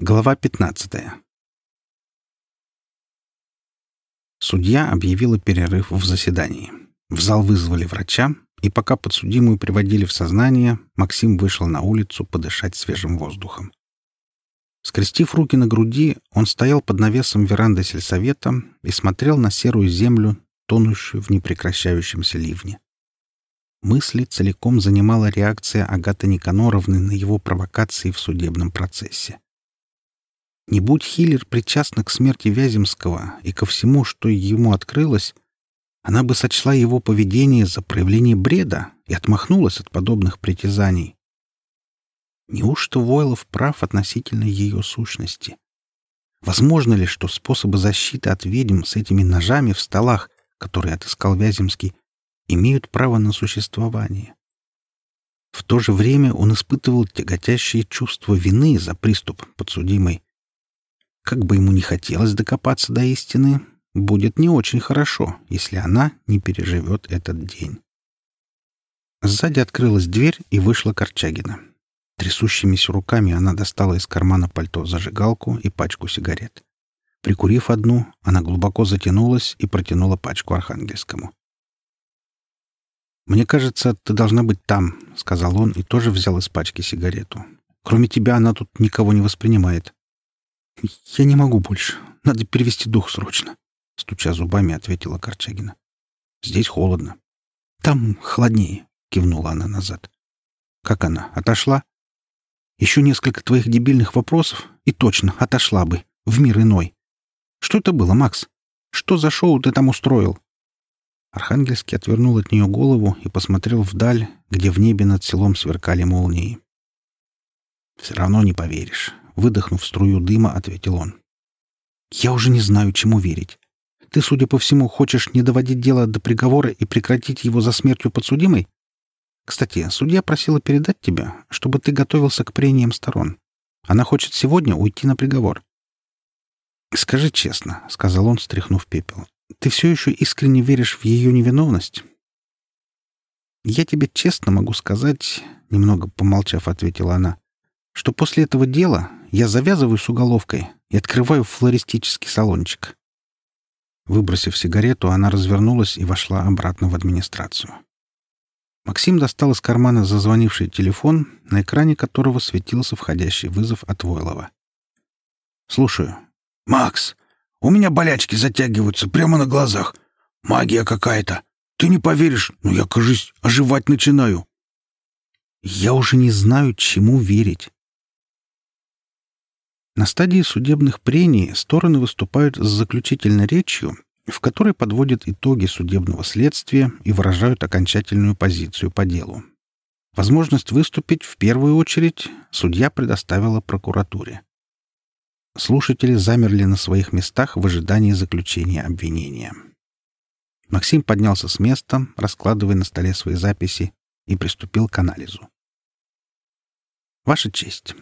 Глава 15. Судья объявила перерыв в заседании. В зал вызвали врача, и пока подсудимую приводили в сознание, Максим вышел на улицу подышать свежим воздухом. Скрестив руки на груди, он стоял под навесом веранды сельсовета и смотрел на серую землю, тонущую в непрекращающемся ливне. Мысли целиком занимала реакция Агаты Никаноровны на его провокации в судебном процессе. Не будь Хиллер причастна к смерти Вяземского и ко всему, что ему открылось, она бы сочла его поведение за проявление бреда и отмахнулась от подобных притязаний. Неужто Войлов прав относительно ее сущности? Возможно ли, что способы защиты от ведьм с этими ножами в столах, которые отыскал Вяземский, имеют право на существование? В то же время он испытывал тяготящее чувство вины за приступ подсудимой, как бы ему ни хотелось докопаться до истины, будет не очень хорошо, если она не переживет этот день. Сзади открылась дверь, и вышла Корчагина. Трясущимися руками она достала из кармана пальто зажигалку и пачку сигарет. Прикурив одну, она глубоко затянулась и протянула пачку Архангельскому. «Мне кажется, ты должна быть там», — сказал он и тоже взял из пачки сигарету. «Кроме тебя она тут никого не воспринимает». «Я не могу больше. Надо перевести дух срочно», — стуча зубами, ответила Корчагина. «Здесь холодно». «Там холоднее», — кивнула она назад. «Как она? Отошла?» «Еще несколько твоих дебильных вопросов, и точно отошла бы, в мир иной. Что это было, Макс? Что за шоу ты там устроил?» Архангельский отвернул от нее голову и посмотрел вдаль, где в небе над селом сверкали молнии. «Все равно не поверишь выдохнув струю дыма, ответил он. «Я уже не знаю, чему верить. Ты, судя по всему, хочешь не доводить дело до приговора и прекратить его за смертью подсудимой? Кстати, судья просила передать тебя, чтобы ты готовился к прениям сторон. Она хочет сегодня уйти на приговор». «Скажи честно», — сказал он, стряхнув пепел, — «ты все еще искренне веришь в ее невиновность?» «Я тебе честно могу сказать», — немного помолчав, ответила она, — «что после этого дела я завязываю с уголовкой и открываю флористический салончик. Выбросив сигарету, она развернулась и вошла обратно в администрацию. Максим достал из кармана зазвонивший телефон, на экране которого светился входящий вызов от Войлова. «Слушаю». «Макс, у меня болячки затягиваются прямо на глазах. Магия какая-то. Ты не поверишь, но я, кажись, оживать начинаю». «Я уже не знаю, чему верить. На стадии судебных прений стороны выступают с заключительной речью, в которой подводят итоги судебного следствия и выражают окончательную позицию по делу. Возможность выступить в первую очередь судья предоставила прокуратуре. Слушатели замерли на своих местах в ожидании заключения обвинения. Максим поднялся с места, раскладывая на столе свои записи, и приступил к анализу. «Ваша честь,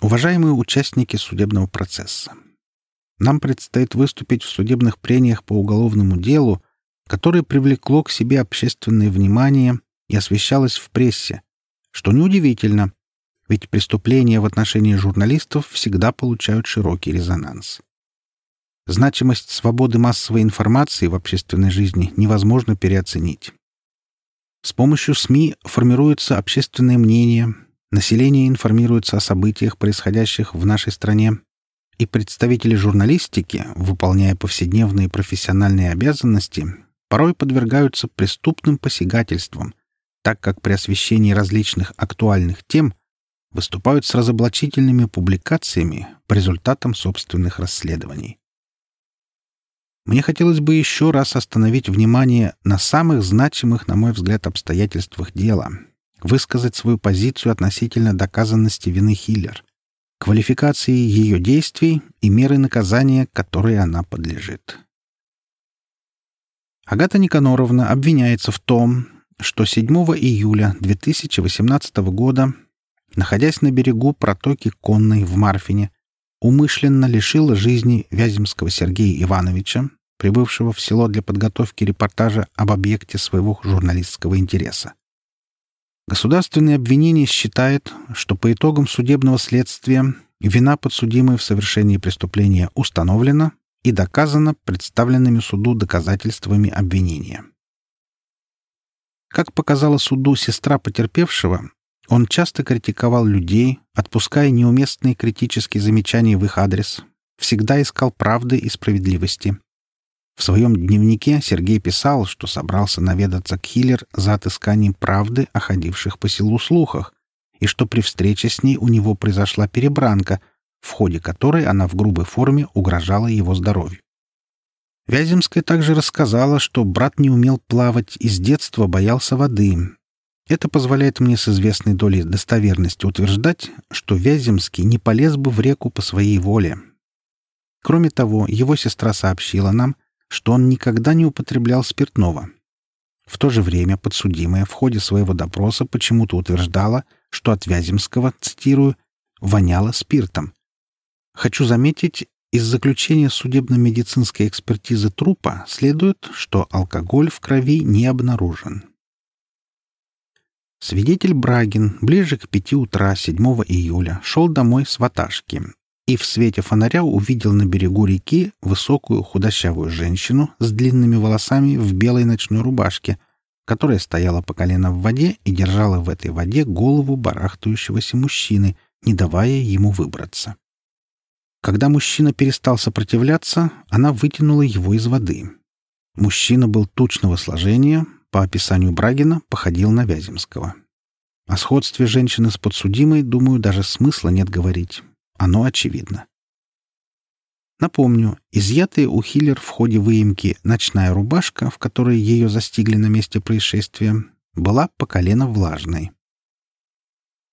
Уважаемые участники судебного процесса, нам предстоит выступить в судебных прениях по уголовному делу, которое привлекло к себе общественное внимание и освещалось в прессе, что неудивительно, ведь преступления в отношении журналистов всегда получают широкий резонанс. Значимость свободы массовой информации в общественной жизни невозможно переоценить. С помощью СМИ формируется общественное мнение, Население информируется о событиях, происходящих в нашей стране, и представители журналистики, выполняя повседневные профессиональные обязанности, порой подвергаются преступным посягательствам, так как при освещении различных актуальных тем выступают с разоблачительными публикациями по результатам собственных расследований. Мне хотелось бы еще раз остановить внимание на самых значимых, на мой взгляд, обстоятельствах дела — высказать свою позицию относительно доказанности вины Хиллер, квалификации ее действий и меры наказания, которые она подлежит. Агата Никаноровна обвиняется в том, что 7 июля 2018 года, находясь на берегу протоки Конной в Марфине, умышленно лишила жизни Вяземского Сергея Ивановича, прибывшего в село для подготовки репортажа об объекте своего журналистского интереса. Государственное обвинение считает, что по итогам судебного следствия Вина подсудимой в совершении преступления установлена и доказана представленными суду доказательствами обвинения. Как показала суду сестра потерпевшего, он часто критиковал людей, отпуская неуместные критические замечания в их адрес, всегда искал правды и справедливости. В своем дневнике Сергей писал, что собрался наведаться к Хиллер за отысканием правды о ходивших по селу слухах, и что при встрече с ней у него произошла перебранка, в ходе которой она в грубой форме угрожала его здоровью. Вяземская также рассказала, что брат не умел плавать и с детства боялся воды. Это позволяет мне с известной долей достоверности утверждать, что Вяземский не полез бы в реку по своей воле. Кроме того, его сестра сообщила нам, что он никогда не употреблял спиртного. В то же время подсудимая в ходе своего допроса почему-то утверждала, что от Вяземского, цитирую, «воняло спиртом». Хочу заметить, из заключения судебно-медицинской экспертизы трупа следует, что алкоголь в крови не обнаружен. Свидетель Брагин ближе к пяти утра 7 июля шел домой с ваташки и в свете фонаря увидел на берегу реки высокую худощавую женщину с длинными волосами в белой ночной рубашке, которая стояла по колено в воде и держала в этой воде голову барахтающегося мужчины, не давая ему выбраться. Когда мужчина перестал сопротивляться, она вытянула его из воды. Мужчина был тучного сложения, по описанию Брагина походил на Вяземского. О сходстве женщины с подсудимой, думаю, даже смысла нет говорить. Оно очевидно. Напомню, изъятая у Хиллер в ходе выемки ночная рубашка, в которой ее застигли на месте происшествия, была по колено влажной.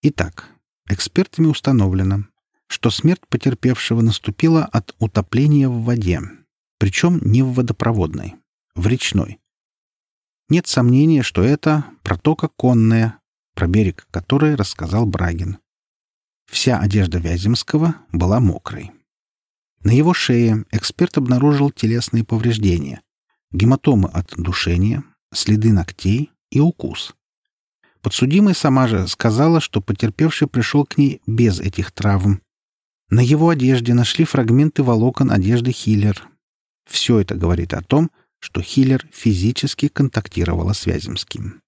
Итак, экспертами установлено, что смерть потерпевшего наступила от утопления в воде, причем не в водопроводной, в речной. Нет сомнения, что это протока конная, про берег которой рассказал Брагин. Вся одежда Вяземского была мокрой. На его шее эксперт обнаружил телесные повреждения, гематомы от душения, следы ногтей и укус. Подсудимая сама же сказала, что потерпевший пришел к ней без этих травм. На его одежде нашли фрагменты волокон одежды Хиллер. Все это говорит о том, что Хиллер физически контактировала с Вяземским.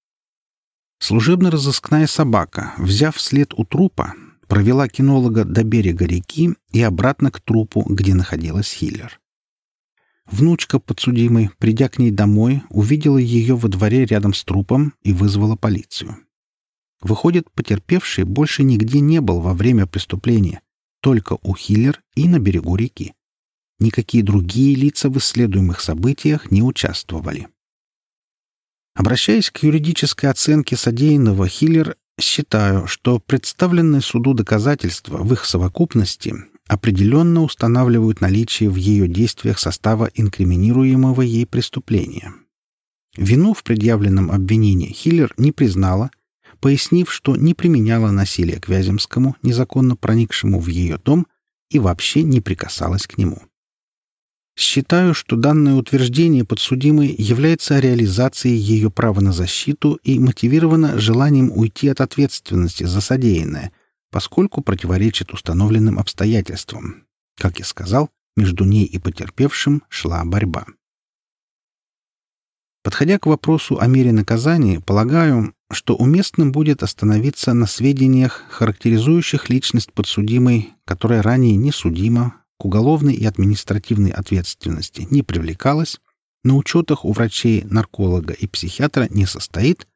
Служебно-розыскная собака, взяв след у трупа, провела кинолога до берега реки и обратно к трупу, где находилась Хиллер. Внучка подсудимой, придя к ней домой, увидела ее во дворе рядом с трупом и вызвала полицию. Выходит, потерпевший больше нигде не был во время преступления, только у Хиллер и на берегу реки. Никакие другие лица в исследуемых событиях не участвовали. Обращаясь к юридической оценке содеянного, Хиллер Считаю, что представленные суду доказательства в их совокупности определенно устанавливают наличие в ее действиях состава инкриминируемого ей преступления. Вину в предъявленном обвинении Хиллер не признала, пояснив, что не применяла насилие к Вяземскому, незаконно проникшему в ее дом, и вообще не прикасалась к нему. Считаю, что данное утверждение подсудимой является реализацией ее права на защиту и мотивировано желанием уйти от ответственности за содеянное, поскольку противоречит установленным обстоятельствам. Как я сказал, между ней и потерпевшим шла борьба. Подходя к вопросу о мере наказания, полагаю, что уместным будет остановиться на сведениях, характеризующих личность подсудимой, которая ранее не судима, к уголовной и административной ответственности не привлекалась, на учетах у врачей, нарколога и психиатра не состоит,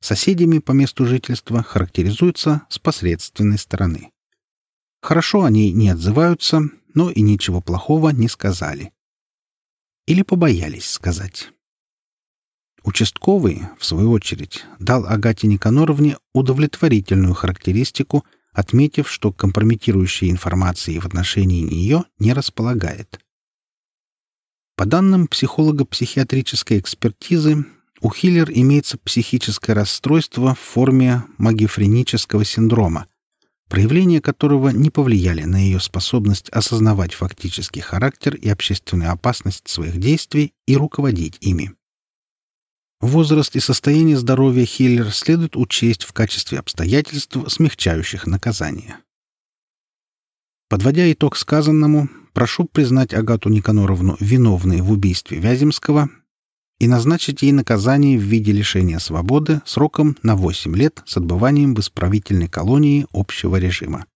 соседями по месту жительства характеризуется с посредственной стороны. Хорошо они не отзываются, но и ничего плохого не сказали. Или побоялись сказать. Участковый, в свою очередь, дал Агате Никаноровне удовлетворительную характеристику отметив, что компрометирующей информации в отношении нее не располагает. По данным психолого-психиатрической экспертизы, у Хиллер имеется психическое расстройство в форме магифренического синдрома, проявления которого не повлияли на ее способность осознавать фактический характер и общественную опасность своих действий и руководить ими. Возраст и состояние здоровья Хиллер следует учесть в качестве обстоятельств, смягчающих наказание. Подводя итог сказанному, прошу признать Агату Никаноровну виновной в убийстве Вяземского и назначить ей наказание в виде лишения свободы сроком на 8 лет с отбыванием в исправительной колонии общего режима.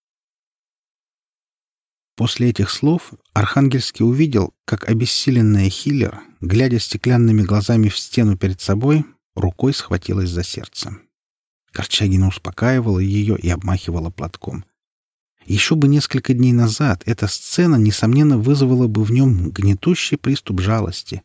После этих слов Архангельский увидел, как обессиленная Хиллер, глядя стеклянными глазами в стену перед собой, рукой схватилась за сердце. Корчагина успокаивала ее и обмахивала платком. Еще бы несколько дней назад эта сцена, несомненно, вызвала бы в нем гнетущий приступ жалости.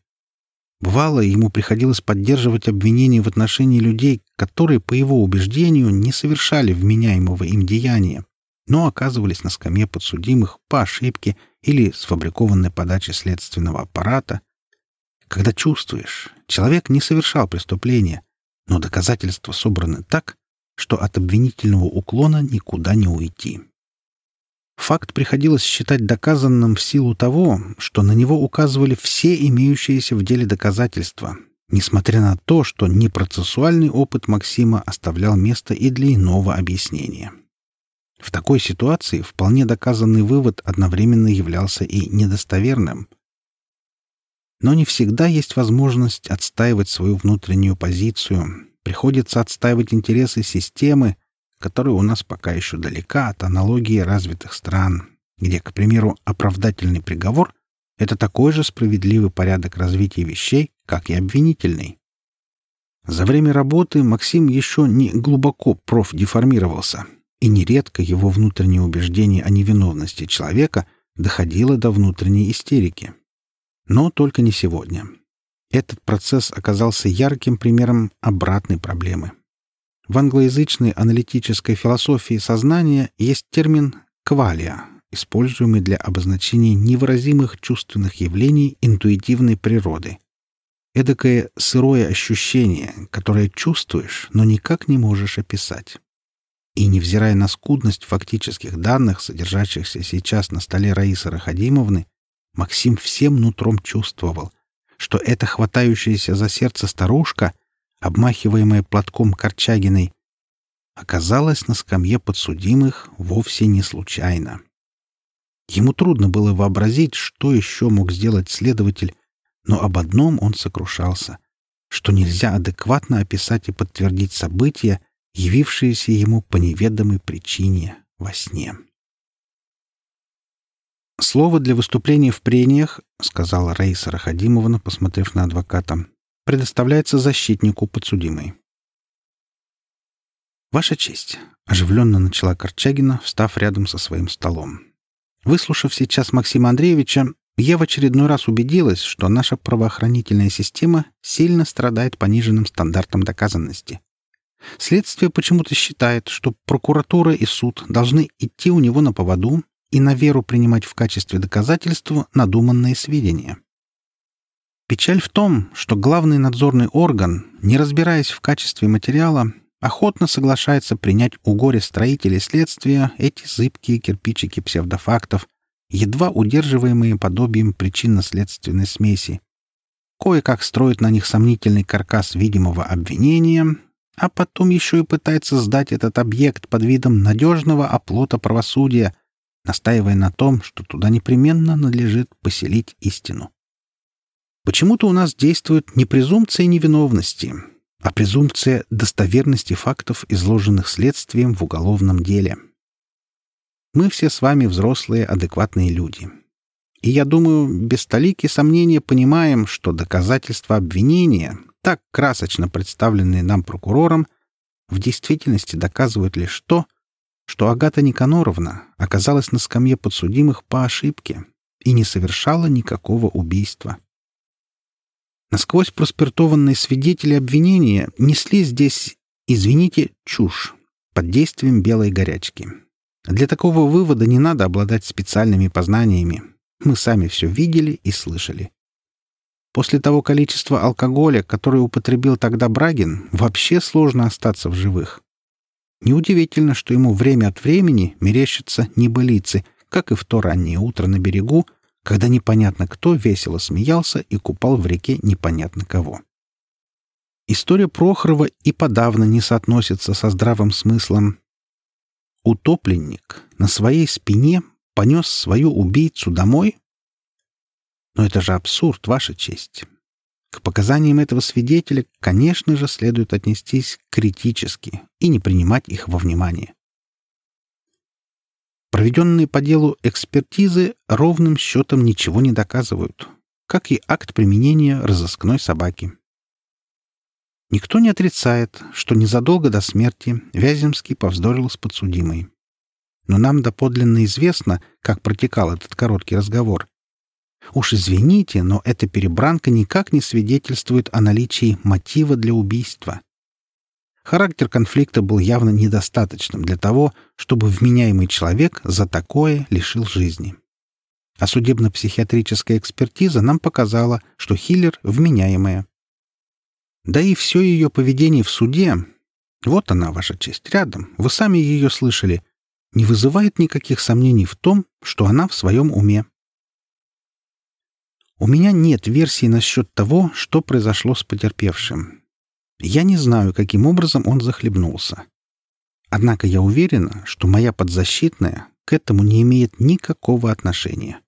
Бывало, ему приходилось поддерживать обвинения в отношении людей, которые, по его убеждению, не совершали вменяемого им деяния, но оказывались на скамье подсудимых по ошибке или сфабрикованной подаче следственного аппарата. Когда чувствуешь, человек не совершал преступления, но доказательства собраны так, что от обвинительного уклона никуда не уйти. Факт приходилось считать доказанным в силу того, что на него указывали все имеющиеся в деле доказательства, несмотря на то, что непроцессуальный опыт Максима оставлял место и для иного объяснения. В такой ситуации вполне доказанный вывод одновременно являлся и недостоверным. Но не всегда есть возможность отстаивать свою внутреннюю позицию, приходится отстаивать интересы системы, которая у нас пока еще далека от аналогии развитых стран, где, к примеру, оправдательный приговор — это такой же справедливый порядок развития вещей, как и обвинительный. За время работы Максим еще не глубоко профдеформировался, и нередко его внутреннее убеждение о невиновности человека доходило до внутренней истерики. Но только не сегодня. Этот процесс оказался ярким примером обратной проблемы. В англоязычной аналитической философии сознания есть термин «квалия», используемый для обозначения невыразимых чувственных явлений интуитивной природы. Эдакое сырое ощущение, которое чувствуешь, но никак не можешь описать. И невзирая на скудность фактических данных, содержащихся сейчас на столе Раисы Рахадимовны, Максим всем нутром чувствовал, что эта хватающаяся за сердце старушка, обмахиваемая платком Корчагиной, оказалась на скамье подсудимых вовсе не случайно. Ему трудно было вообразить, что еще мог сделать следователь, но об одном он сокрушался, что нельзя адекватно описать и подтвердить события, явившиеся ему по неведомой причине во сне. «Слово для выступления в прениях», — сказала Раиса Рахадимовна, посмотрев на адвоката, — «предоставляется защитнику подсудимой». «Ваша честь», — оживленно начала Корчагина, встав рядом со своим столом. «Выслушав сейчас Максима Андреевича, я в очередной раз убедилась, что наша правоохранительная система сильно страдает пониженным стандартом доказанности. Следствие почему-то считает, что прокуратура и суд должны идти у него на поводу и на веру принимать в качестве доказательства надуманные сведения. Печаль в том, что главный надзорный орган, не разбираясь в качестве материала, охотно соглашается принять у горя строителей следствия эти зыбкие кирпичики псевдофактов, едва удерживаемые подобием причинно-следственной смеси. Кое-как строит на них сомнительный каркас видимого обвинения, а потом еще и пытается сдать этот объект под видом надежного оплота правосудия, настаивая на том, что туда непременно надлежит поселить истину. Почему-то у нас действует не презумпция невиновности, а презумпция достоверности фактов, изложенных следствием в уголовном деле. Мы все с вами взрослые, адекватные люди. И я думаю, без столики сомнения понимаем, что доказательства обвинения, так красочно представленные нам прокурором, в действительности доказывают лишь то, что Агата Никаноровна оказалась на скамье подсудимых по ошибке и не совершала никакого убийства. Насквозь проспиртованные свидетели обвинения несли здесь, извините, чушь под действием белой горячки. Для такого вывода не надо обладать специальными познаниями. Мы сами все видели и слышали. После того количества алкоголя, которое употребил тогда Брагин, вообще сложно остаться в живых. Неудивительно, что ему время от времени мерещатся небылицы, как и в то раннее утро на берегу, когда непонятно кто весело смеялся и купал в реке непонятно кого. История Прохорова и подавно не соотносится со здравым смыслом. Утопленник на своей спине понес свою убийцу домой? Но это же абсурд, Ваша честь. К показаниям этого свидетеля, конечно же, следует отнестись критически и не принимать их во внимание. Проведенные по делу экспертизы ровным счетом ничего не доказывают, как и акт применения разыскной собаки. Никто не отрицает, что незадолго до смерти Вяземский повздорил с подсудимой. Но нам доподлинно известно, как протекал этот короткий разговор. Уж извините, но эта перебранка никак не свидетельствует о наличии мотива для убийства. Характер конфликта был явно недостаточным для того, чтобы вменяемый человек за такое лишил жизни. А судебно-психиатрическая экспертиза нам показала, что Хиллер вменяемая. Да и все ее поведение в суде, вот она, ваша честь, рядом, вы сами ее слышали, не вызывает никаких сомнений в том, что она в своем уме. У меня нет версии насчет того, что произошло с потерпевшим. Я не знаю, каким образом он захлебнулся. Однако я уверена, что моя подзащитная к этому не имеет никакого отношения.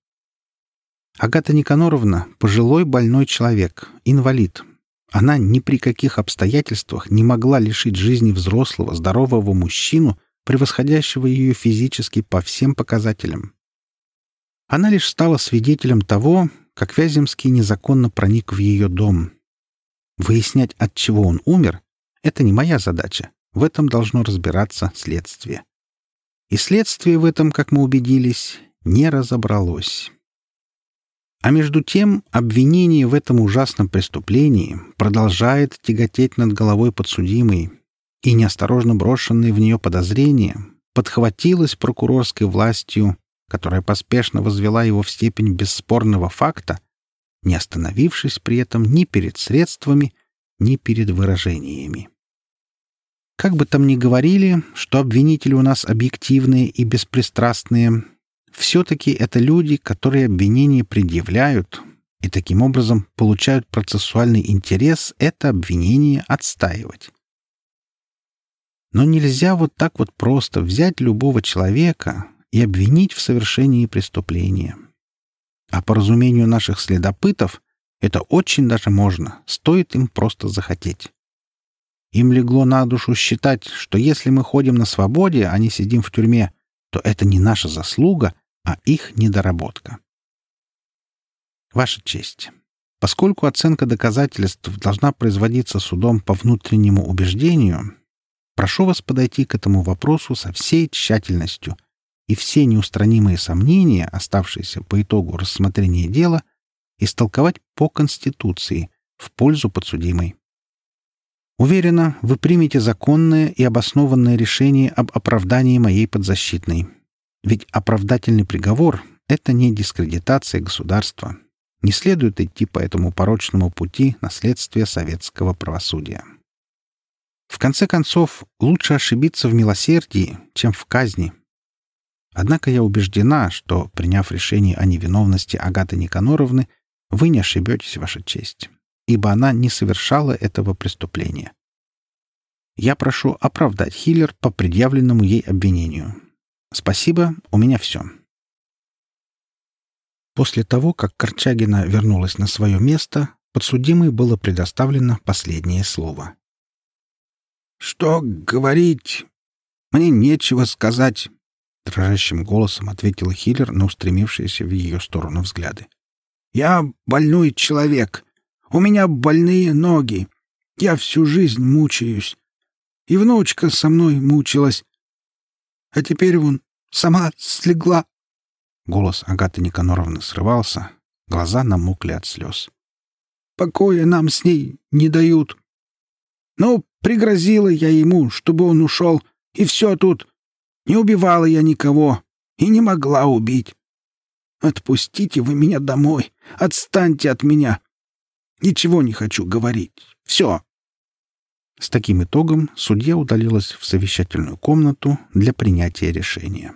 Агата Никаноровна — пожилой больной человек, инвалид. Она ни при каких обстоятельствах не могла лишить жизни взрослого, здорового мужчину, превосходящего ее физически по всем показателям. Она лишь стала свидетелем того, как Вяземский незаконно проник в ее дом — Выяснять, от чего он умер, это не моя задача. В этом должно разбираться следствие. И следствие в этом, как мы убедились, не разобралось. А между тем обвинение в этом ужасном преступлении продолжает тяготеть над головой подсудимой, и неосторожно брошенные в нее подозрения подхватилось прокурорской властью, которая поспешно возвела его в степень бесспорного факта, не остановившись при этом ни перед средствами, ни перед выражениями. Как бы там ни говорили, что обвинители у нас объективные и беспристрастные, все-таки это люди, которые обвинения предъявляют и таким образом получают процессуальный интерес это обвинение отстаивать. Но нельзя вот так вот просто взять любого человека и обвинить в совершении преступления. А по разумению наших следопытов, это очень даже можно, стоит им просто захотеть. Им легло на душу считать, что если мы ходим на свободе, а не сидим в тюрьме, то это не наша заслуга, а их недоработка. Ваша честь. Поскольку оценка доказательств должна производиться судом по внутреннему убеждению, прошу вас подойти к этому вопросу со всей тщательностью — и все неустранимые сомнения, оставшиеся по итогу рассмотрения дела, истолковать по Конституции в пользу подсудимой. Уверена, вы примете законное и обоснованное решение об оправдании моей подзащитной. Ведь оправдательный приговор — это не дискредитация государства. Не следует идти по этому порочному пути наследствия советского правосудия. В конце концов, лучше ошибиться в милосердии, чем в казни, Однако я убеждена, что, приняв решение о невиновности Агаты Никаноровны, вы не ошибетесь, Ваша честь, ибо она не совершала этого преступления. Я прошу оправдать Хиллер по предъявленному ей обвинению. Спасибо, у меня все. После того, как Корчагина вернулась на свое место, подсудимой было предоставлено последнее слово. «Что говорить? Мне нечего сказать. — дрожащим голосом ответила Хиллер на устремившиеся в ее сторону взгляды. «Я больной человек. У меня больные ноги. Я всю жизнь мучаюсь. И внучка со мной мучилась. А теперь вон сама слегла». Голос Агаты Никаноровны срывался, глаза намокли от слез. «Покоя нам с ней не дают. Ну, пригрозила я ему, чтобы он ушел, и все тут. Не убивала я никого и не могла убить. Отпустите вы меня домой. Отстаньте от меня. Ничего не хочу говорить. Все. С таким итогом судья удалилась в совещательную комнату для принятия решения.